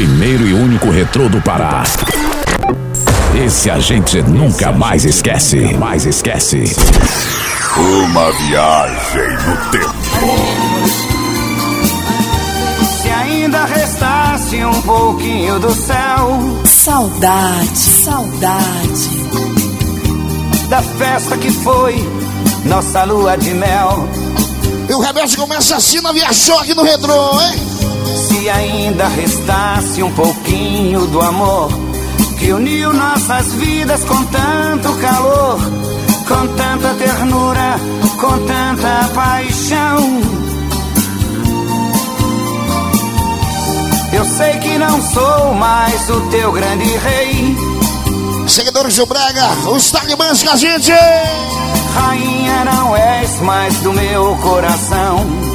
primeiro e único retrô do Pará. Esse a gente nunca mais esquece. Mais esquece. Uma viagem no tempo. Se ainda restasse um pouquinho do céu. Saudade, saudade. Da festa que foi nossa lua de mel. E o rebelde começa assim na aqui no Redrô, hein? Se ainda restasse um pouquinho do amor que uniu nossas vidas com tanto calor, com tanta ternura, com tanta paixão. Eu sei que não sou mais o teu grande rei. Seguidores do Braga, os talibãs com a gente! Rainha, não és mais do meu coração.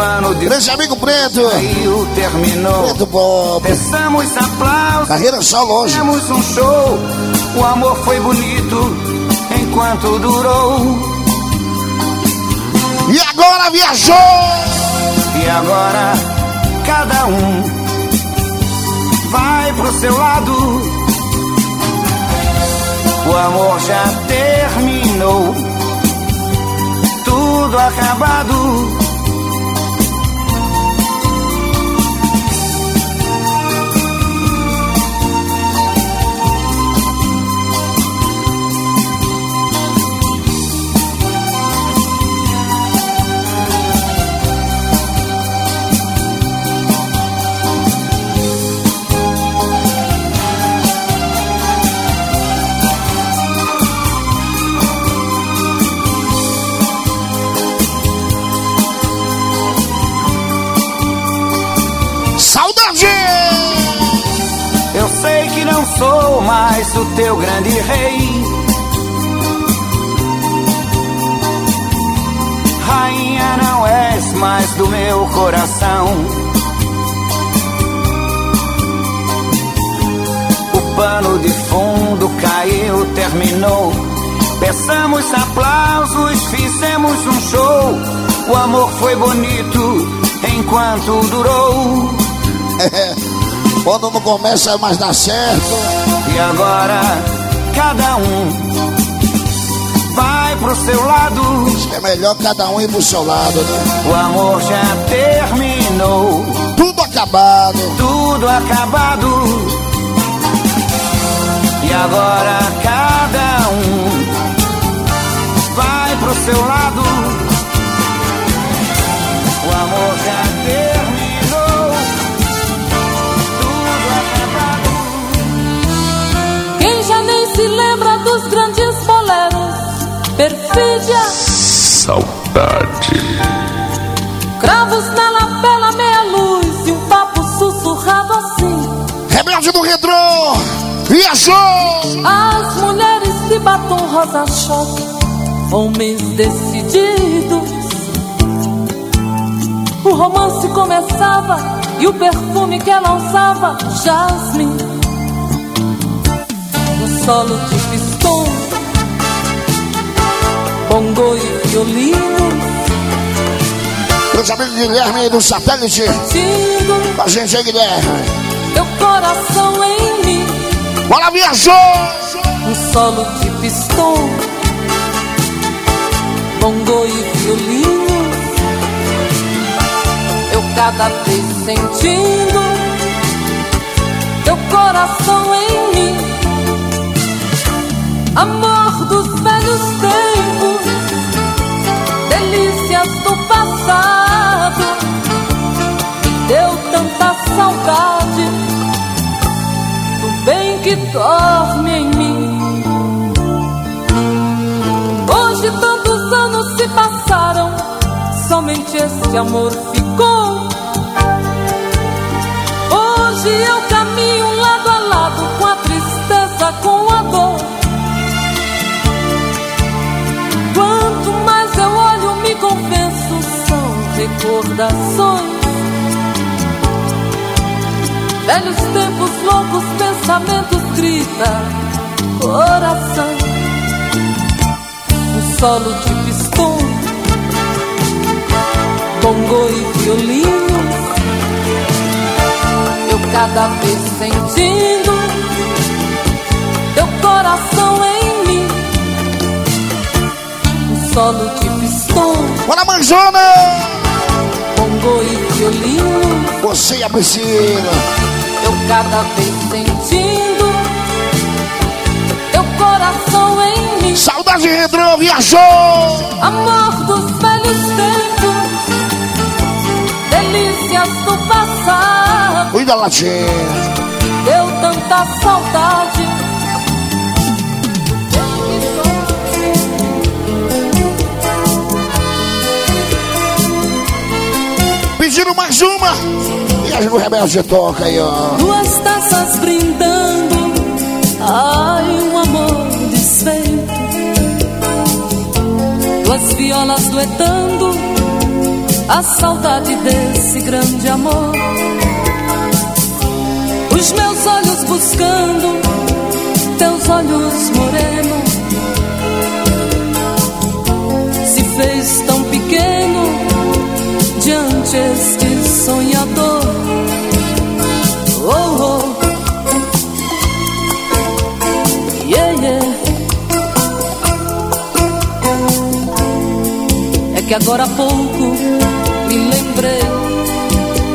Pano de Grande amigo Preto. Caiu, terminou. Preto Bob. Peçamos aplausos. Carreira só longe. Fizemos um show. O amor foi bonito enquanto durou. E agora viajou. E agora cada um vai pro seu lado. O amor já terminou. Tudo acabado sou mais o teu grande rei. Rainha, não és mais do meu coração. O pano de fundo caiu, terminou. Peçamos aplausos, fizemos um show. O amor foi bonito enquanto durou. Quando não começa mais dá certo. E agora cada um vai pro seu lado. É melhor cada um ir pro seu lado, né? O amor já terminou. Tudo acabado. Tudo acabado. E agora cada um vai pro seu lado. Perfídia, saudade, cravos na lapela, meia luz e um papo sussurrado assim. Rebelde do Redrô, viajou! As mulheres de batom rosa-choque, homens decididos. O romance começava e o perfume que ela usava, jasmine solo de bongo e violino. Meus amigos Guilherme do satélite. Digo, com a gente aí, Guilherme. Teu coração em mim. Bora, viajou! Um solo de pistão, bongo e violino. Eu cada vez sentindo teu coração em mim amor dos saudade do bem que dorme em mim. Hoje tantos anos se passaram, somente esse amor ficou. Hoje eu caminho lado a lado com a tristeza, com a dor. convenço são recordações. Velhos tempos loucos, pensamentos grita coração. Um solo de pistão, bongo e violino. Eu cada vez sentindo teu coração em mim. Um solo de pistão. Bora, manjona! Bongo e violino. Você e a Priscila. Eu cada vez sentindo teu coração em mim. Saudade retrô, viajou! Amor dos velhos tempos, delícias do passado. Cuida, latinha. Deu tanta saudade. Pediram mais uma. Ju Rebelde toca aí, ó. Duas taças brindando. Ai, um amor desfeito. Duas violas duetando. A saudade desse grande amor. Os meus olhos buscando. Teus olhos morenos. Se fez tão que agora há pouco me lembrei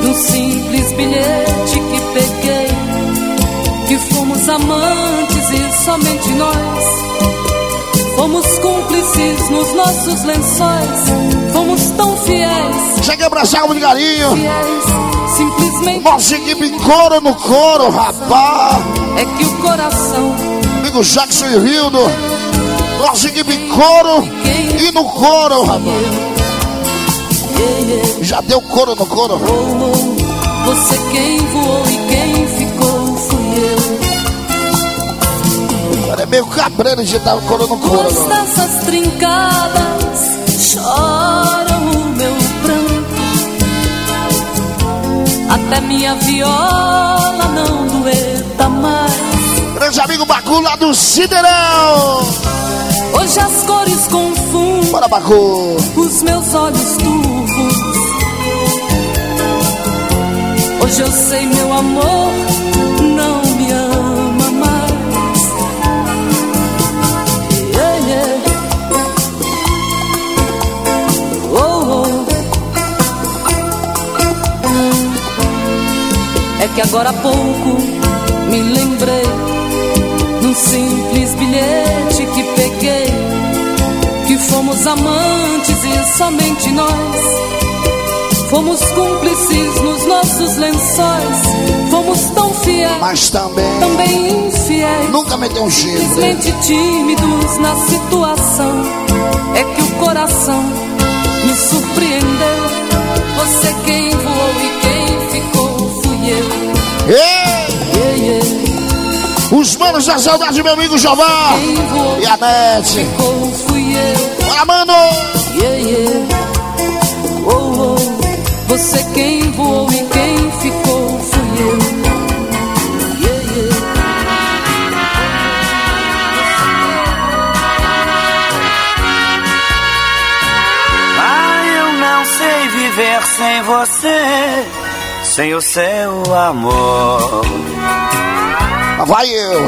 de um simples bilhete que peguei. Que fomos amantes e somente nós. Fomos cúmplices nos nossos lençóis. Fomos tão fiéis. Chega pra salva de galinho. Fiéis, simplesmente. Nossa equipe coro no coro, rapaz. É que o coração. Amigo Jackson e Rildo. Nossa equipe coro e no coro, rapaz. Já deu coro no coro. Você quem voou e quem ficou fui eu. É meio cabreiro de dar coro no coro. Duas taças trincadas choram o meu pranto. Até minha viola não dueta mais. Grande amigo Bacu lá do Siderão. Hoje as cores confundem. Bora, Bacu. Os meus olhos turvos. Hoje eu sei, meu amor, não me ama mais. Yeah, yeah. Oh, oh. É que agora há pouco me lembrei num simples bilhete fomos amantes e somente nós fomos cúmplices nos nossos lençóis fomos tão fiéis Mas também. também infiéis Nunca meteu um chifre. simplesmente tímidos na situação é que o coração me surpreendeu você quem voou e quem ficou fui eu Ei! yeah, yeah. Os manos da saudade, meu amigo voou E a Nete. ficou fui eu Bora, mano. Yeah, yeah. Oh, oh. Você quem voou e quem ficou fui eu. Yeah, yeah. Ah, eu não sei viver sem você, sem o seu amor. Vai eu.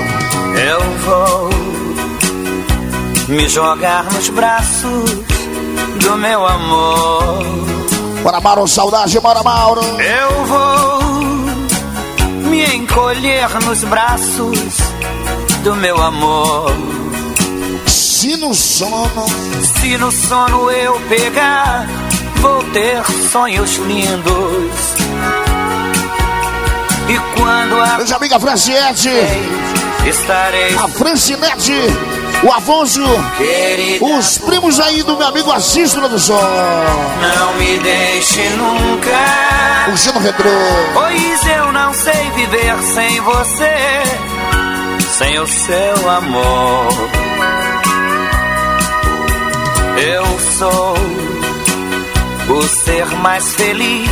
Eu vou me jogar nos braços do meu amor. Bora, Mauro. Saudade, bora, Mauro. Eu vou me encolher nos braços do meu amor. Se no sono. Se no sono eu pegar, vou ter sonhos lindos. E quando a Grande amiga Franciette. estarei A Francinete. O Afonso. querida, Os primos aí do meu amigo Assis Produção. não me deixe nunca. O Gino Retrô. Pois eu não sei viver sem você, sem o seu amor. Eu sou o ser mais feliz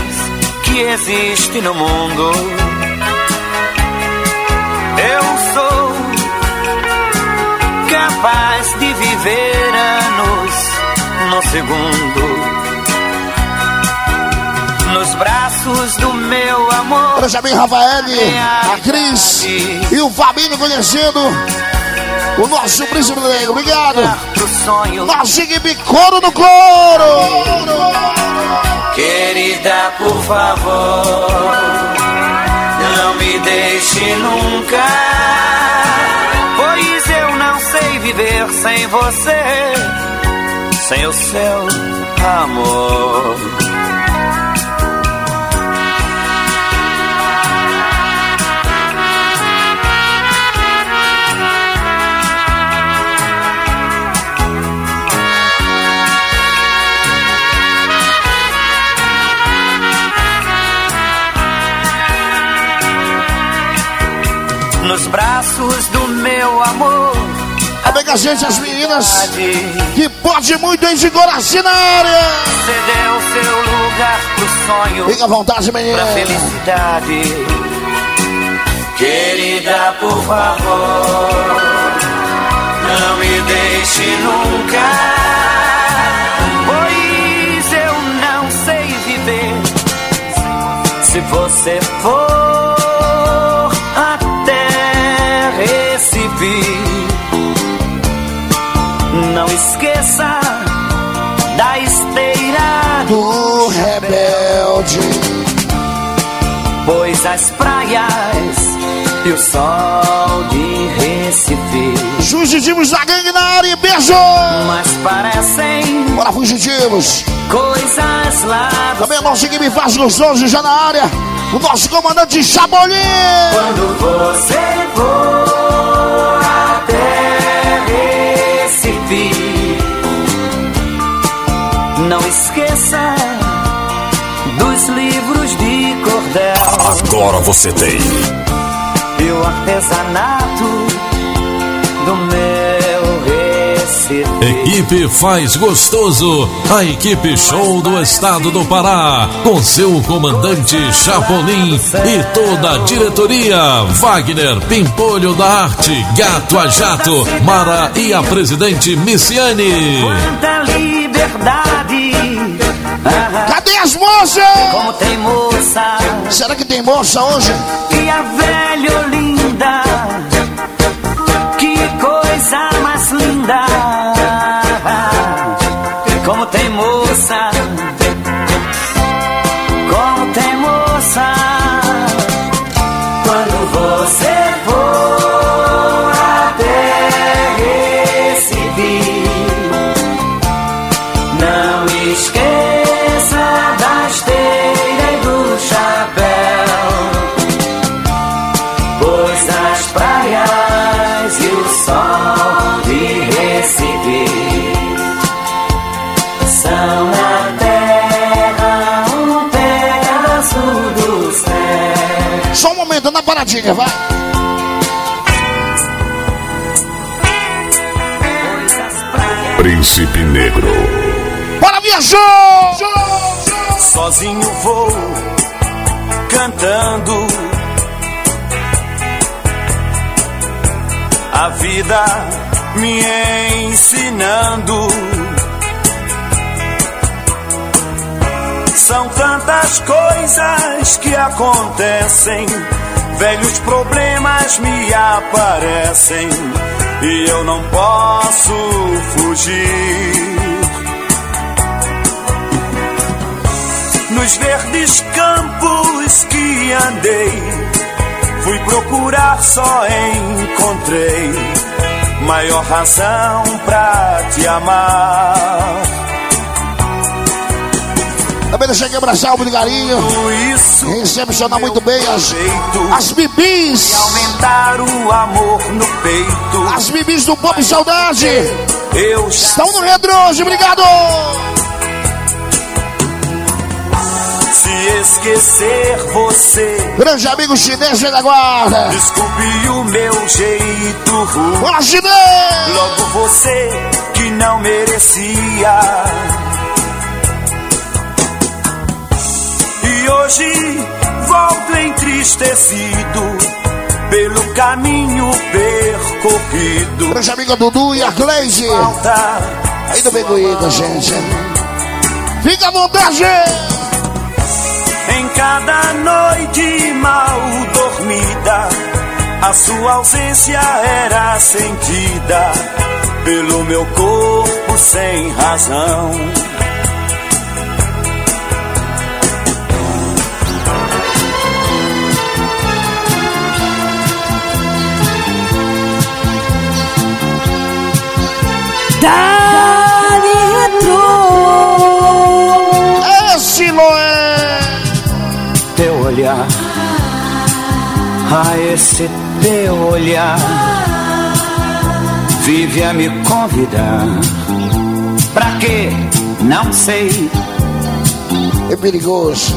que existe no mundo. Eu sou capaz de viver anos no segundo. Nos braços do meu amor. Amigo Rafael, a Cris e o Fabinho conhecendo o nosso príncipe negro. Obrigado. Nossa equipe couro no couro. Querida, por favor, não me deixe nunca. Sei viver sem você, sem o seu amor. nos braços do meu amor. Pega a gente, as meninas, que pode muito em Vigoracina na área. Cedeu seu lugar pro sonho. Fica à vontade, menina. Pra felicidade. Querida, por favor, não me deixe nunca. Pois eu não sei viver se você for. E o sol de Recife. Fugitivos da gangue na área, beijo! Mas parecem. Bora, fugitivos! Coisas lá. Também a nossa equipe faz gostoso já na área. O nosso comandante Chabolim. Quando você for até Recife, não esqueça dos livros de cordel. Agora você tem. E o artesanato do meu Recife. Equipe Faz Gostoso, a equipe show do estado do Pará, com seu comandante Chapolin e toda a diretoria, Wagner Pimpolho da Arte, Gato a Jato, Mara e a presidente Missiane. Quanta liberdade. Cadê as moças? Como tem moça. Será que tem moça hoje? A velha Olinda. Que coisa mais linda. Paradinha, vai. Príncipe Negro. Bora, viajou! sozinho vou cantando. A vida me ensinando. São tantas coisas que acontecem, velhos problemas me aparecem e eu não posso fugir. Nos verdes campos que andei, fui procurar, só encontrei maior razão pra te amar. Também deixa aqui abraçar o Brigarinho. Recepcionar muito bem as, as bibis. de aumentar o amor no peito. As bibis do Pop Saudade. Eu Estão no Redro hoje, obrigado! se esquecer você. Grande amigo chinês vem da guarda. Desculpe o meu jeito ruim. Bora, chinês! Logo você que não merecia. E hoje volto entristecido pelo caminho percorrido. Grande amigo Dudu e a Gleise. Aí do Beguíta, gente. Fica à vontade! Em cada noite mal dormida, a sua ausência era sentida pelo meu corpo sem razão. Dali entrou. É Siloé. Teu olhar, a esse teu olhar, vive a me convidar. Pra quê? Não sei. É perigoso.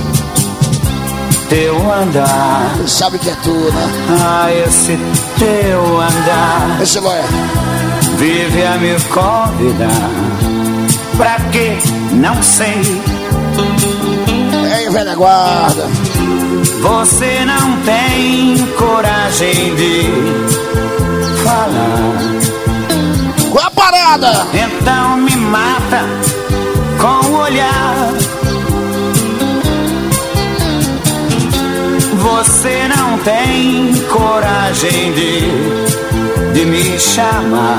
Teu andar, Sabe que é tu, né? a esse teu andar. É Siloé. Vive a me convidar. Pra quê? Não sei. Ei, velha guarda. Você não tem coragem de falar. Qual a parada? Então me mata com o olhar. Você não tem coragem de, de me chamar.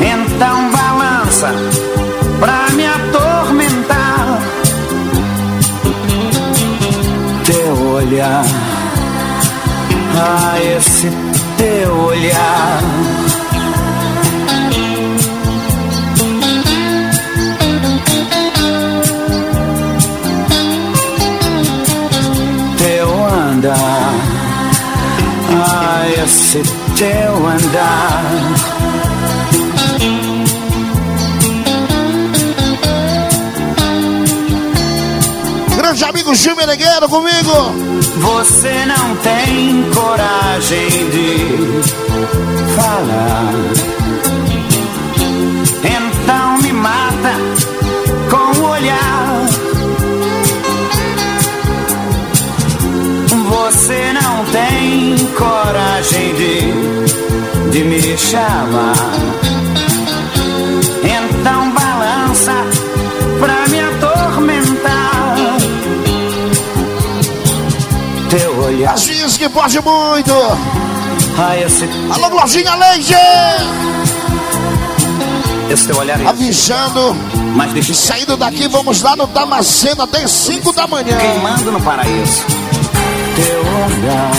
Então balança pra me atormentar. Teu olhar, ah, esse teu olhar. Esse teu andar. Grande amigo Gil Menegueiro comigo. Você não tem coragem de falar. Então me mata com o olhar. Você não tem coragem de, de me chamar. Então balança pra me atormentar. Teu olhar. Diz que pode muito. Ah, esse, Alô, Glojinha Leite. esse teu olhar é Avisando. mas deixa Saindo daqui, vamos lá no Damasceno até 5 da manhã. queimando no paraíso. Teu olhar.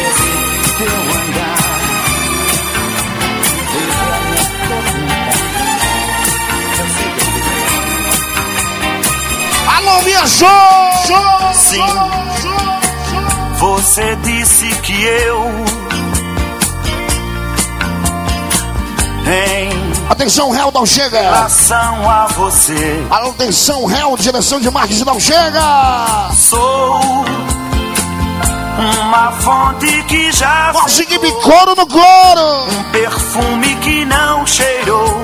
Esse teu olhar. Alô, minha show! Sim. Você disse que eu Atenção, réu, não chega. relação a você atenção, réu, direção de marketing, não chega. sou uma fonte que já Consegui me couro no couro. um perfume que não cheirou,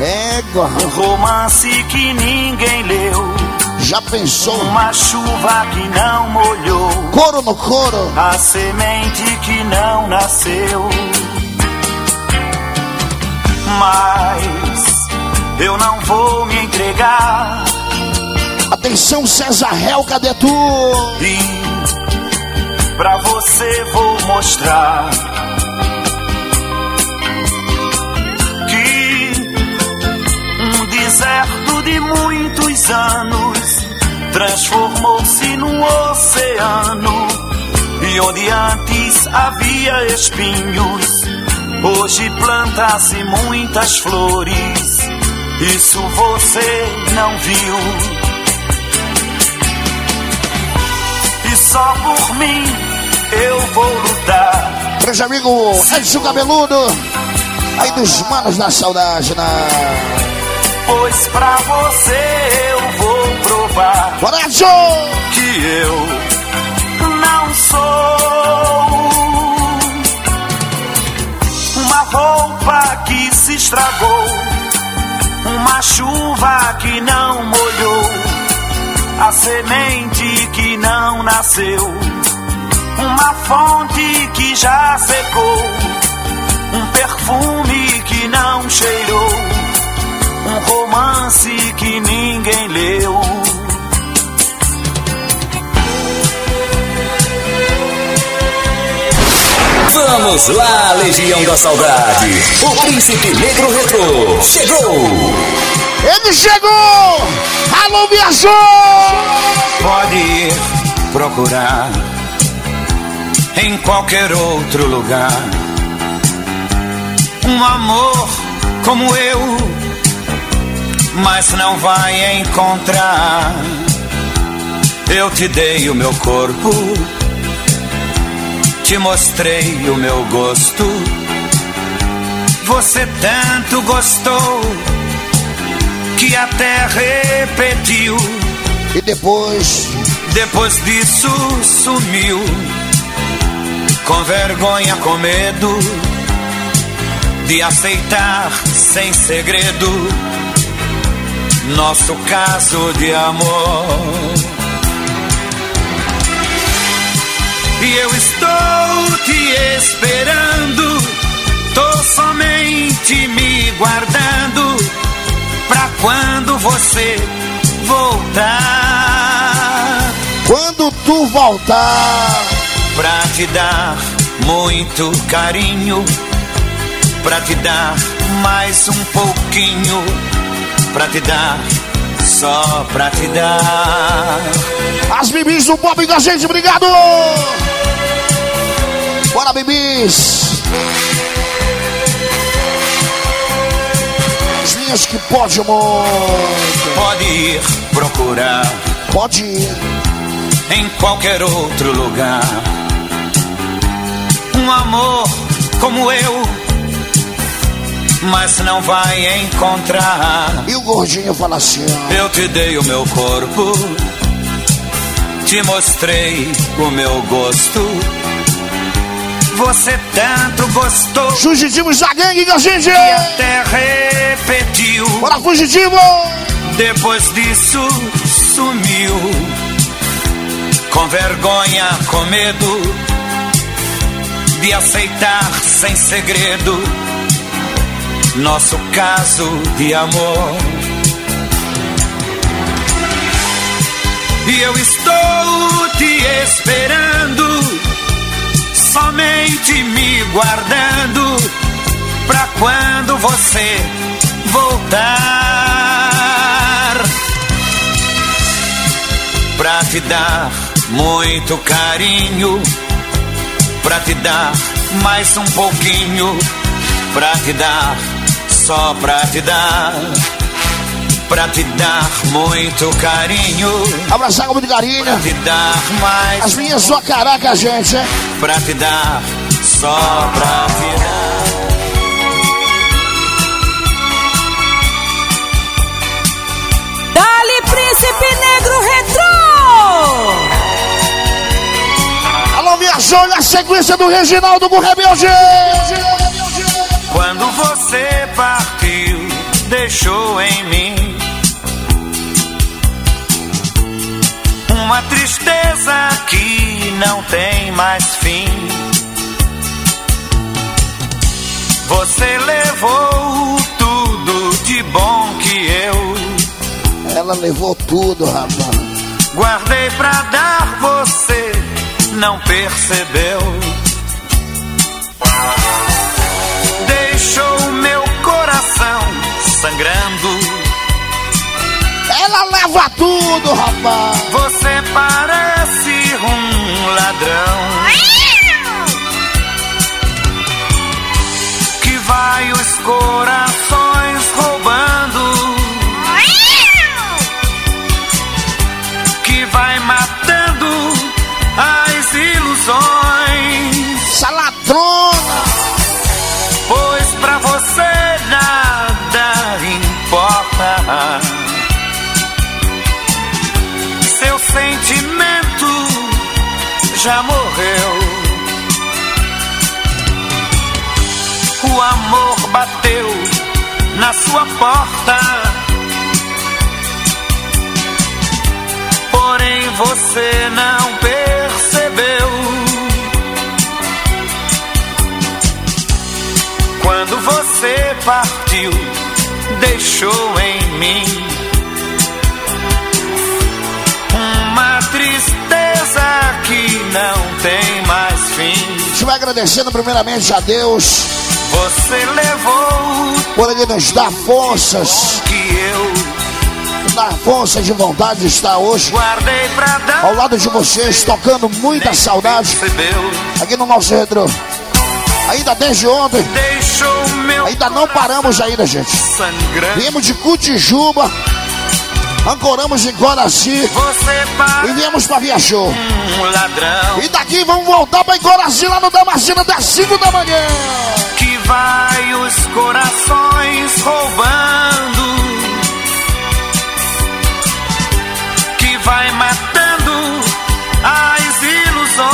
Égua, um romance que ninguém leu, já pensou? uma chuva que não molhou, Couro no couro. a semente que não nasceu. Mas eu não vou me entregar. Atenção, César Réu, cadê tu? e pra você vou mostrar que um deserto de muitos anos transformou-se num oceano e onde antes havia espinhos hoje planta-se muitas flores isso você não viu e só por mim eu vou lutar. Grande amigo Edson Cabeludo. Aí dos manos da saudade, né? Pois pra você eu vou provar Bora, que eu não sou roupa que se estragou, uma chuva que não molhou, a semente que não nasceu, uma fonte que já secou, um perfume que não cheirou, um romance que ninguém leu. Vamos lá, Legião da Saudade. O Príncipe Negro Retro chegou. Ele chegou. Alô, viajou. Pode ir procurar em qualquer outro lugar um amor como eu, mas não vai encontrar. Eu te dei o meu corpo te mostrei o meu gosto. Você tanto gostou que até repetiu. E depois? Depois disso sumiu. Com vergonha, com medo de aceitar sem segredo nosso caso de amor. E eu estou te esperando, tô somente me guardando pra quando você voltar. Quando tu voltar, pra te dar muito carinho, pra te dar mais um pouquinho, pra te dar só pra te dar. As bibis do Bob da gente, obrigado! Bora, bebês! As minhas que pode, amor. Pode ir procurar. Pode ir. Em qualquer outro lugar. Um amor como eu. Mas não vai encontrar. E o gordinho fala assim: ó. Eu te dei o meu corpo. Te mostrei o meu gosto você tanto gostou. Fugitivos da gangue gente. E até repetiu. Bora, fugitivo! Depois disso, sumiu. Com vergonha, com medo de aceitar sem segredo nosso caso de amor. E eu estou te esperando somente me guardando pra quando você voltar. Pra te dar muito carinho, pra te dar mais um pouquinho, pra te dar, só pra te dar pra te dar muito carinho. Abraçar com muito carinho. Pra te dar mais. As minhas só caraca, gente, hein? Pra te dar, só pra te dar. Dali Príncipe Negro Retro! Alô, minha olha a sequência do Reginaldo com Rebelde. Quando você partiu, deixou em mim uma tristeza que não tem mais fim. Você levou tudo de bom que eu. Ela levou tudo, rapaz. Guardei pra dar, você não percebeu. Deixou meu coração sangrando ela leva tudo, rapaz. Você parece bateu na sua porta. Porém você não percebeu. Quando você partiu, deixou em mim tristeza que não tem mais fim. Agradecendo primeiramente a Deus. Você levou por ele nos dar forças. Que eu dar força de vontade de estar hoje guardei pra dar ao lado de vocês, tocando muita saudade aqui no nosso retro. Ainda desde ontem, ainda não paramos ainda, gente. Viemos de Cutijuba, ancoramos em Coraci e viemos para Via Show. E daqui vamos voltar para Coraci lá no Damascena das 5 da manhã. Que vai os corações roubando vai matando as ilusões.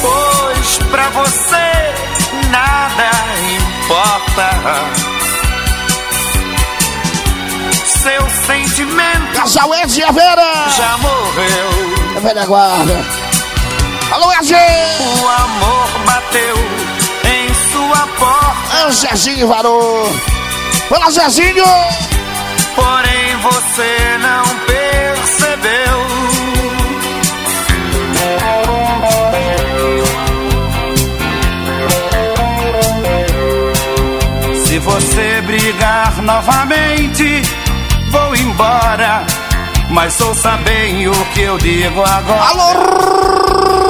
Pois pra você nada importa. Seu sentimento. Casal Ed e a Vera. Já morreu. A velha guarda. Alô, Ed! O amor bateu em sua porta. É o Zezinho varou. Fala, Zezinho! porém você não percebeu. Se você brigar novamente, vou embora. Mas ouça bem o que eu digo agora. Alô!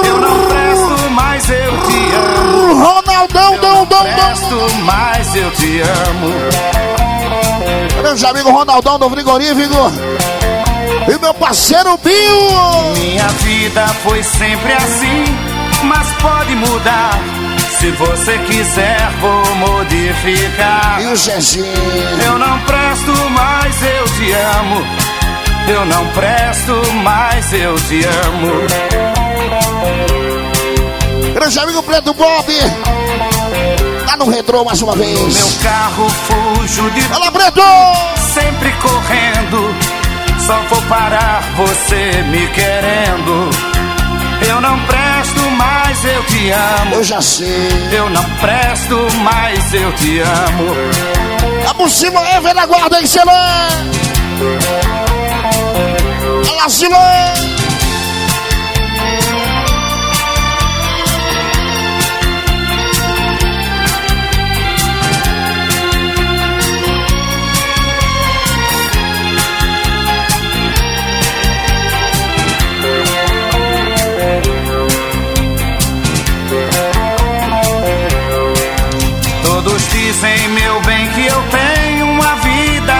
Eu não presto, mas eu te amo. Ronaldão, eu não presto, mas eu te amo. Grande amigo Ronaldão do Frigorífico. E meu parceiro Bill. Minha vida foi sempre assim, mas pode mudar. Se você quiser, vou modificar. E o Zezinho? Eu não presto, mas eu te amo. Eu não presto, mas eu te amo. Grande amigo Preto Bob lá no retrô mais uma vez. Meu carro fujo de. Fala, Preto! Sempre correndo, só vou parar você me querendo. Eu não presto, mas eu te amo. Eu já sei. Eu não presto, mas eu te amo. Tá por cima, é, na guarda aí, Celã! Olha lá, Celã!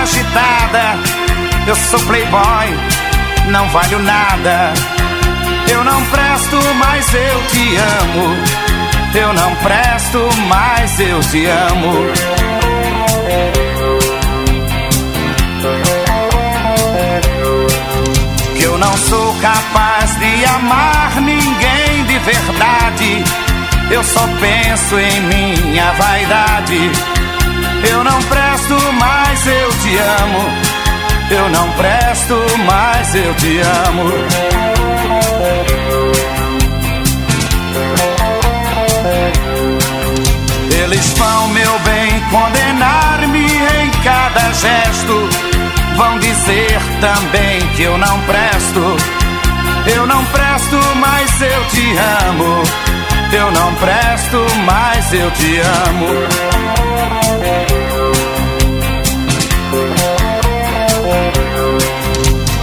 Agitada. Eu sou playboy, não valho nada. Eu não presto, mas eu te amo. Eu não presto, mas eu te amo. Que eu não sou capaz de amar ninguém de verdade eu só penso em minha vaidade. Eu não presto, mas eu te amo. Eu não presto, mas eu te amo. Eles vão, meu bem, condenar-me em cada gesto. Vão dizer também que eu não presto. Eu não presto, mas eu te amo. Eu não presto, mas eu te amo.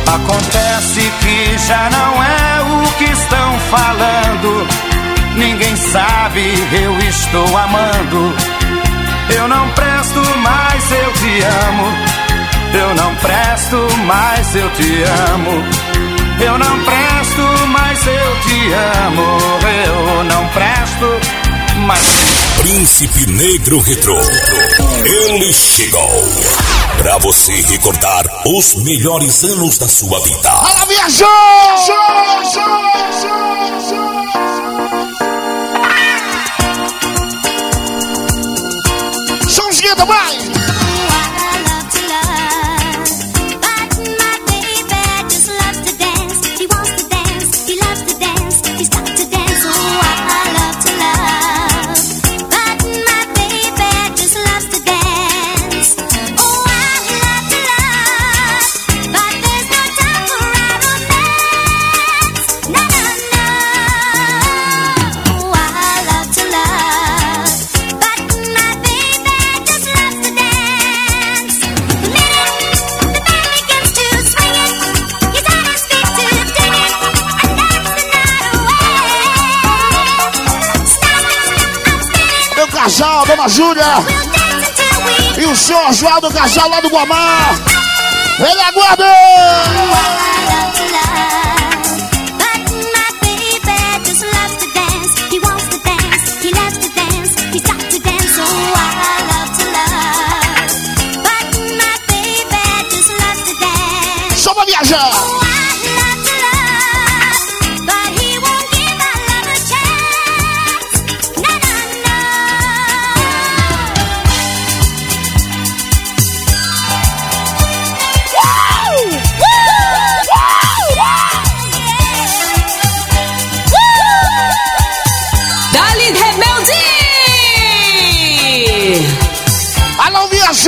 Acontece que já não é o que estão falando. Ninguém sabe, eu estou amando. Eu não presto, mas eu te amo. Eu não presto, mas eu te amo. Eu não presto, mas eu te amo. Eu não presto, mas. Príncipe Negro Retro. Ele chegou. Pra você recordar os melhores anos da sua vida. Ela viajou! Somzinha também! Dona Júlia. E o senhor Oswaldo Casal lá do Guamá. Ele aguarda! Só pra viajar!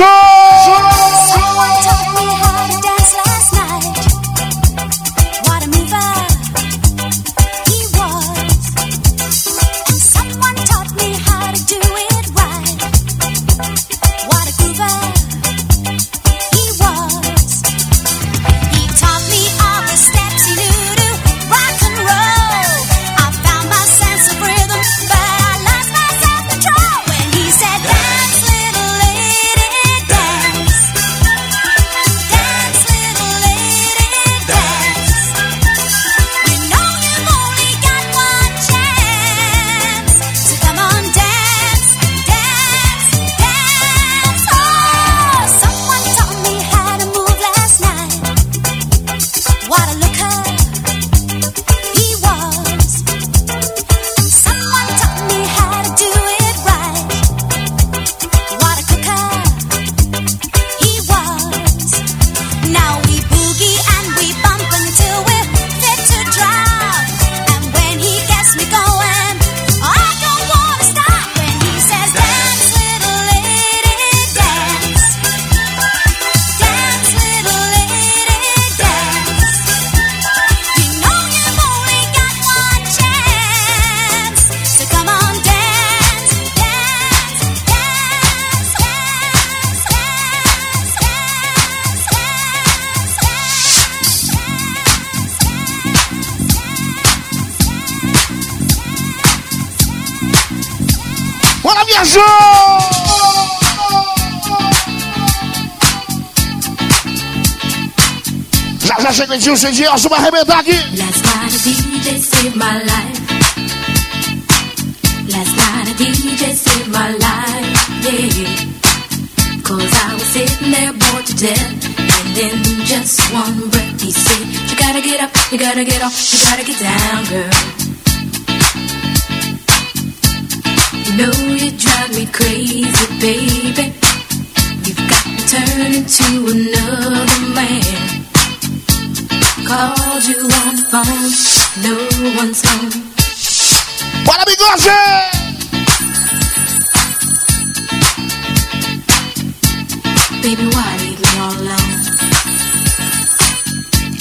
Chega um Edilson vai arrebentar aqui. Last night DJ saved my life. Last night DJ saved my life, yeah. Cause I was sitting there bored to death. And in just one breath he said, You gotta get up, you gotta get off, you gotta on no one's home. Bora, bigode! Baby, why leave me all alone?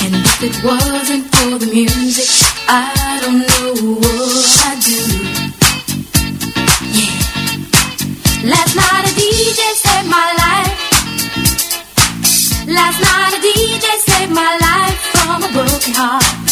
And if it wasn't for the music, I don't know what I'd do. Yeah. Last night a DJ saved my life. Last night a DJ saved my life from a broken heart.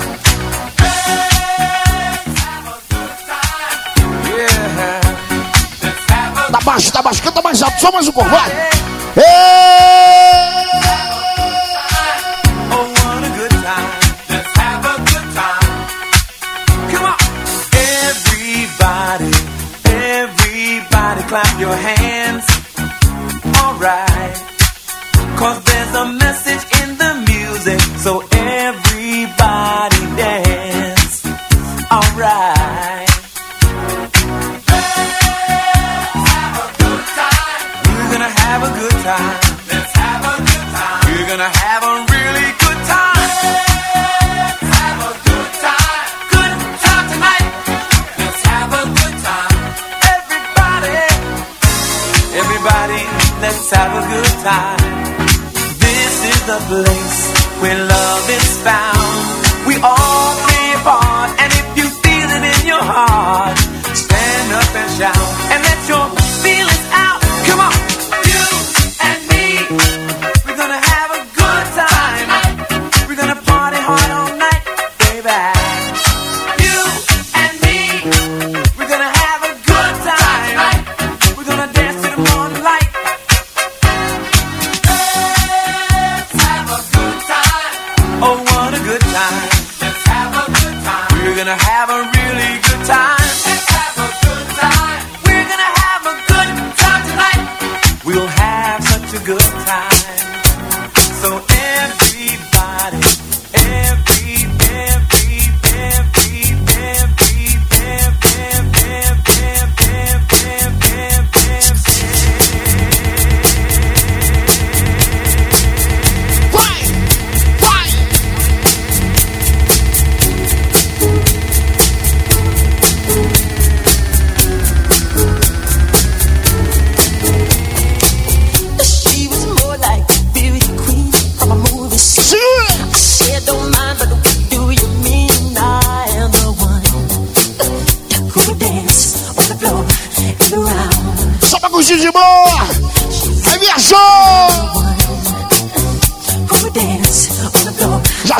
baixo, tá baixo, canta mais alto, só mais um pouco, vai. Everybody, everybody clap your hands. Alright. Cause there's a message in the music, so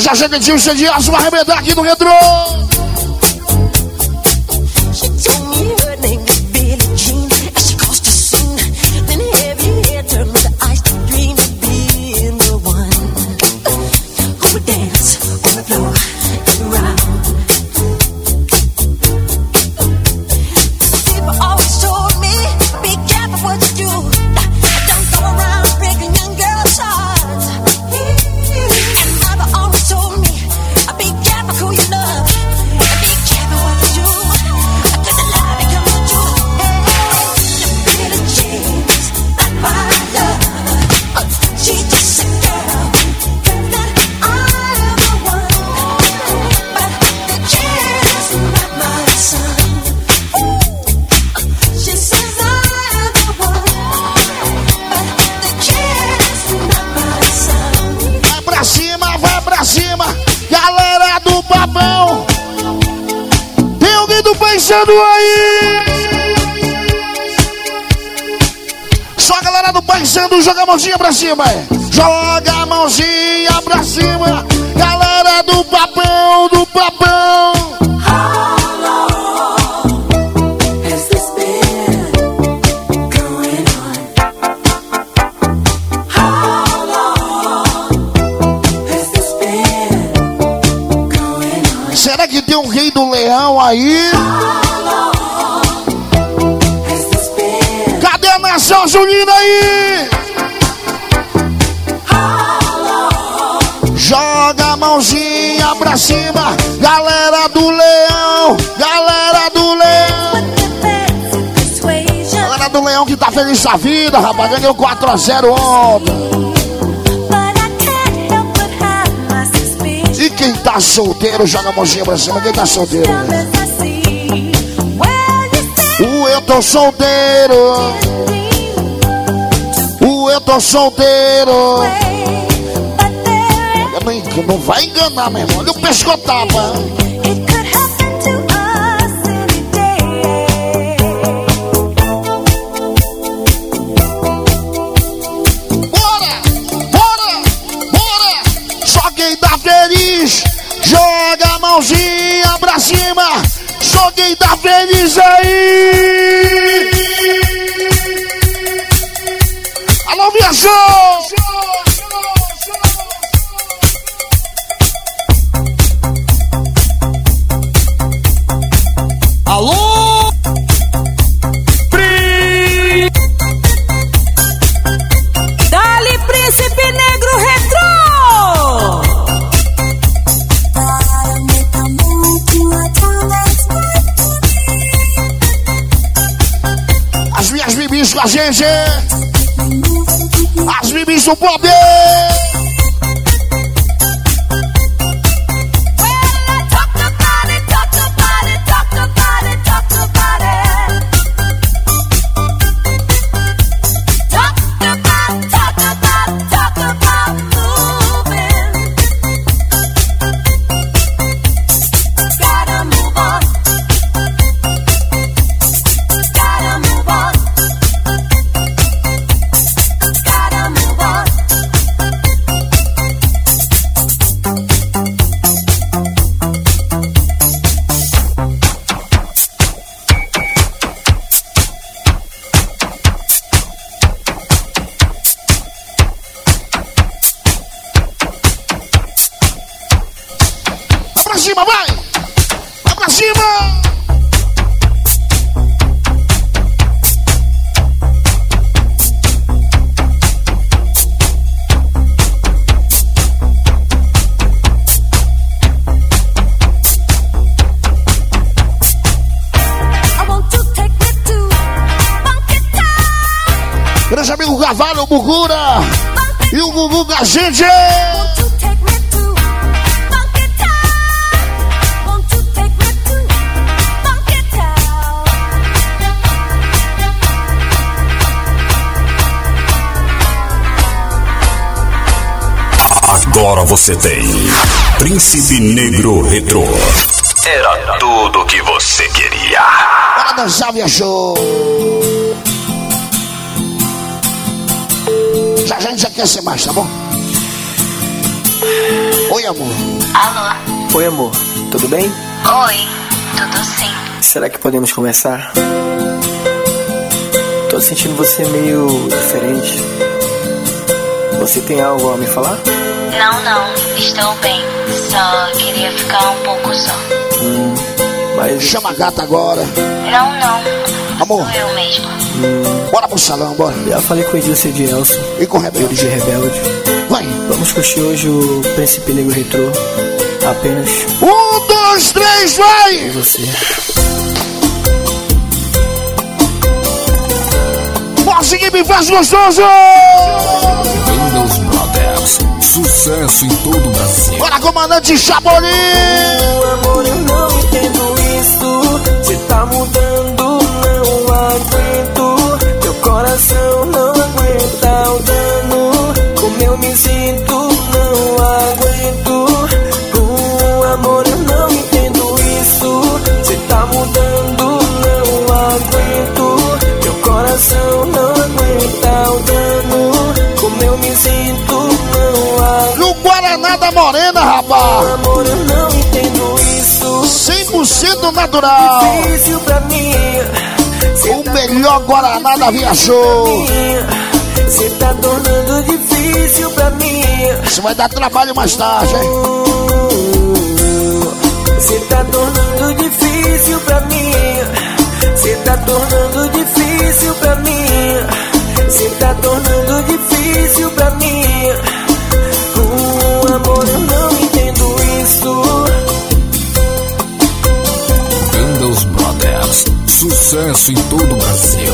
chega de um aço, vai arrebentar aqui no retrô. Joga a mãozinha pra cima. Galera do papão, do papão. Será que tem um rei do leão aí? Nação Junina aí! Pra cima, galera do leão, galera do leão. Galera do leão que tá feliz da vida, rapaz, ganhou 4x0 ontem. E quem tá solteiro, joga a mãozinha pra cima, quem tá solteiro? O eu tô solteiro eu tô solteiro. Não, não vai enganar, meu irmão. Olha o pescotapa. Bora, bora, bora. Só quem tá feliz, joga a mãozinha pra cima. Só quem tá feliz aí. Alô, viajou! Minhas bibis com a gente! As bibis do poder! Agora você tem Príncipe Negro Retro. Era tudo que você queria. Bora dançar, viajou. Já já a gente já quer ser mais, tá bom? Oi, amor. Alô? Oi, amor. Tudo bem? Oi, tudo sim. Será que podemos conversar? Tô sentindo você meio diferente. Você tem algo a me falar? Não, não, estou bem. Só queria ficar um pouco só. Hum, mas. Chama a gata agora. Não, não. Amor. Sou eu mesmo. Hum, Bora pro salão, bora. já falei com o Edilson e Edielson. E com o Ele Rebelde. de Rebelde. Vai. Vamos curtir hoje o Príncipe Negro Retrô. Apenas Um, dois, três, vai! você. Nossa equipe faz gostoso! Windows. Sucesso em todo o Brasil. Bora, comandante Chapolin! amor, eu não entendo isso. Você tá mudando, não aguento. Da Morena, rapaz! Amor, eu não entendo isso. 100% natural! Difícil pra mim. Cê O tá melhor Guaraná da Via Show! Você tá tornando difícil pra mim. Isso vai dar trabalho mais tarde, hein? Você tá tornando difícil pra mim. Você tá tornando difícil pra mim. Você tá tornando difícil Sucesso em todo o Brasil.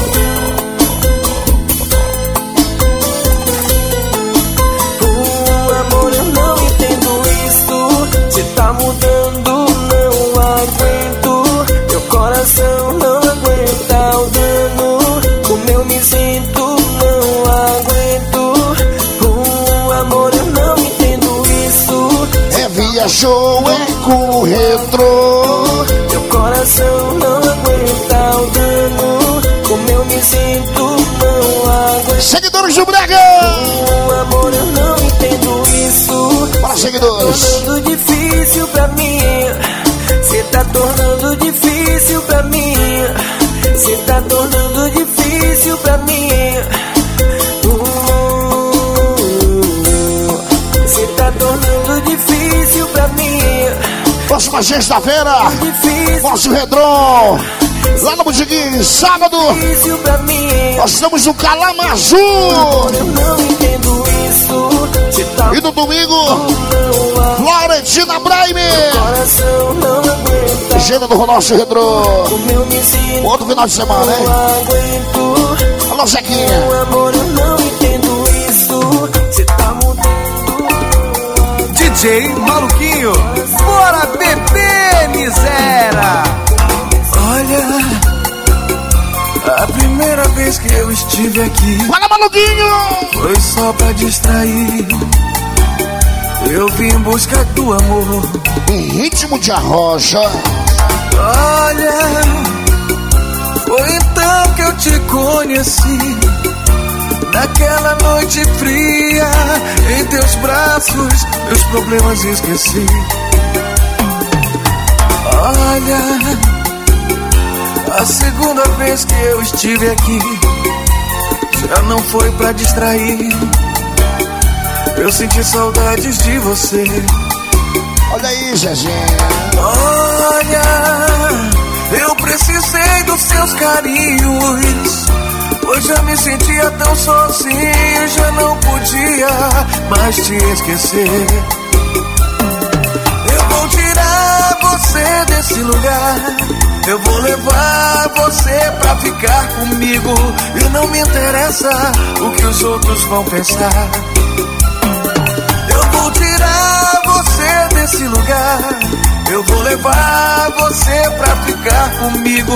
Uh, amor, eu não entendo isso. Você tá mudando, não aguento. Meu coração não aguenta o dano. Como eu me sinto, não aguento. Uh, amor, eu não entendo isso. É Via Show, é com retrô! Meu coração Do Brega! Uh, amor, eu não entendo isso. Bora, seguidores! tornando difícil pra mim. Cê tá tornando difícil pra mim. Cê tá tornando difícil pra mim. Uh, Cê tá tornando difícil pra mim. Próxima sexta-feira, Fóssil Redron! Lá no Botiguim, sábado, nós estamos no Calamazu! E no domingo, Florentina Braime! Agenda do nosso Redron! Outro final de semana, hein? Alô, Zequinha! DJ Maluquinho, bora beber, miséria! Olha, a primeira vez que eu estive aqui Fala, maluquinho! foi só pra distrair. Eu vim em busca do amor. Em ritmo de arrocha, Olha, foi então que eu te conheci. Naquela noite fria, em teus braços, meus problemas esqueci. Olha, a segunda vez que eu estive aqui, já não foi pra distrair. Eu senti saudades de você. olha aí, Zezinho. Olha, eu precisei dos seus carinhos. Hoje eu me sentia tão sozinho, já não podia mais te esquecer. Eu vou tirar você desse lugar. Eu vou levar você pra ficar comigo. E não me interessa o que os outros vão pensar. Eu vou tirar você desse lugar. Eu vou levar você pra ficar comigo.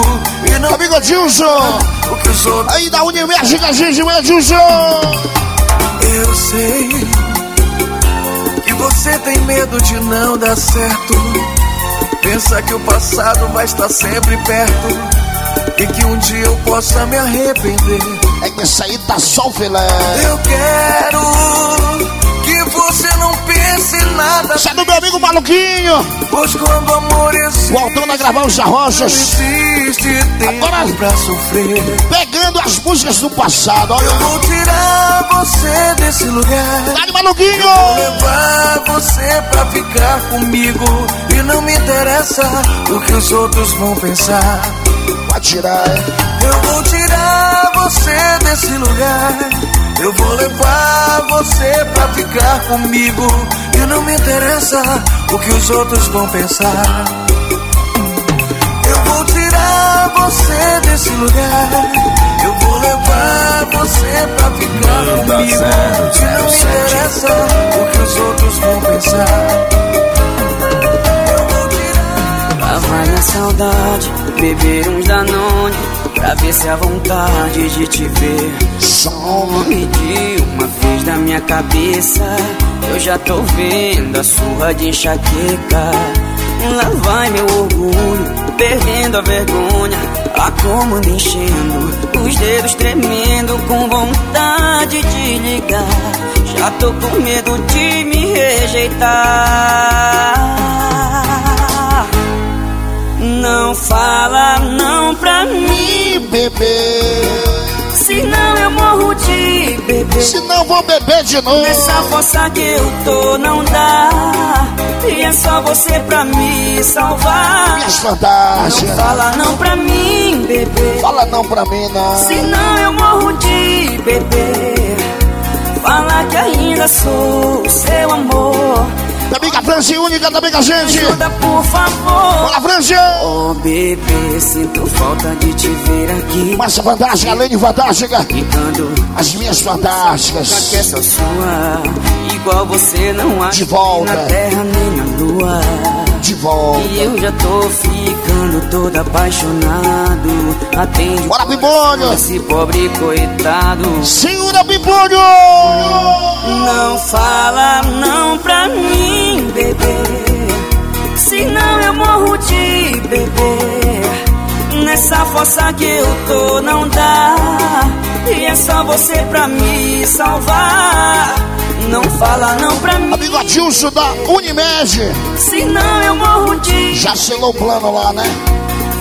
E não Amigo Dilson, o que os outros. aí da Unimed a gente, Edilson. Eu sei que você tem medo de não dar certo. Pensa que o passado vai estar sempre perto e que um dia eu possa me arrepender. É que essa aí tá só o filé. Eu quero que você não pense em nada. Isso é do meu amigo maluquinho. Pois quando amor existe, Voltando a gravar os arrochas. Agora- pra sofrer. Pegando as músicas do passado. Eu Olha. vou tirar você desse lugar. Tá de maluquinho. Vou levar você pra ficar comigo E não me interessa o que os outros vão pensar Vai tirar, é. Eu vou tirar você desse lugar Eu vou levar você pra ficar comigo. E não me interessa o que os outros vão pensar. Eu vou tirar você desse lugar. Eu vou levar você pra ficar comigo. E não me interessa o que os outros vão pensar. Lá vai na saudade, beber uns Danone Pra ver se a vontade de te ver. Some de uma vez da minha cabeça. Eu já tô vendo a surra de enxaqueca. Lá vai meu orgulho, perdendo a vergonha. A comanda enchendo, os dedos tremendo Com vontade de ligar. Já tô com medo de me rejeitar não fala não pra mim, bebê. Senão eu morro de beber. Se não vou beber de novo. Nessa força que eu tô, não dá. E é só você pra me salvar. Minhas fantásticas. Não fala não pra mim, bebê. Fala não pra mim, não. Senão eu morro de beber. Fala que ainda sou seu amor. Da amiga Franci única, da amiga gente. Ajuda, por favor. Fala, Franci. Oh, bebê, sinto falta de te ver aqui. Massa fantástica, Lene fantástica. Ficando As minhas que é fantásticas. só sua. Igual você não acha De volta. na terra nem na lua. De volta. E eu já tô ficando todo apaixonado. Atende Bora, Esse pobre coitado. Segura, Pipolho. Não fala não pra mim, bebê. Senão eu morro de beber. Nessa força que eu tô, não dá. E é só você pra me salvar. Não fala não pra mim. Amigo Adilson da Unimed. Senão eu morro de Já selou o plano lá, né?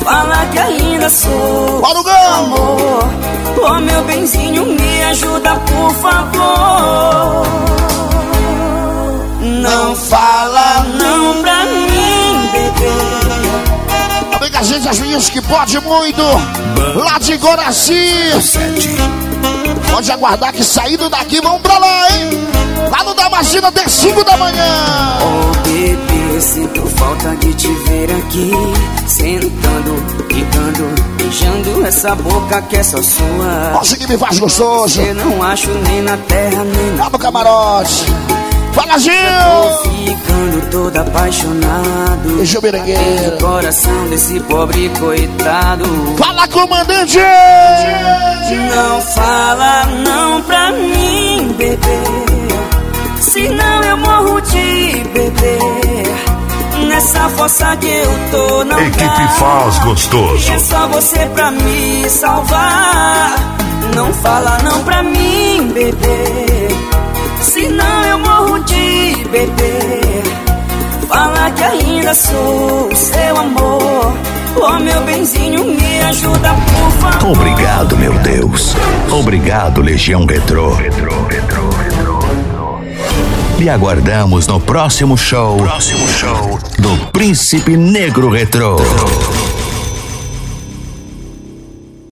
Fala que ainda sou Bora, Gão. amor. Ô meu benzinho, me ajuda, por favor. Não fala não pra mim, bebê. Amiga gente, as meninas que pode muito. Lá de Goraci. Pode aguardar que saindo daqui vão pra lá, hein? Lá no Damascena até 5 da manhã. Oh bebê, sinto falta de te ver aqui. Sentando, ficando, beijando essa boca que é só sua. Nossa, que me faz gostoso. Eu não acho nem na terra, nem na Lá no camarote. Fala, Gil. Tô ficando todo apaixonado. Merengueira. o coração desse pobre coitado. Fala, comandante. Não fala não pra mim, bebê. Senão eu morro de beber. Nessa força que eu tô, não Equipe dá. Faz Gostoso. É só você pra me salvar. Não fala não pra mim, bebê. Senão eu morro de beber. Fala que ainda sou seu amor. Ô meu benzinho, me ajuda, por favor. Obrigado, meu Deus. Obrigado, Legião Retrô. Lhe aguardamos no próximo show. Próximo show do Príncipe Negro Retrô.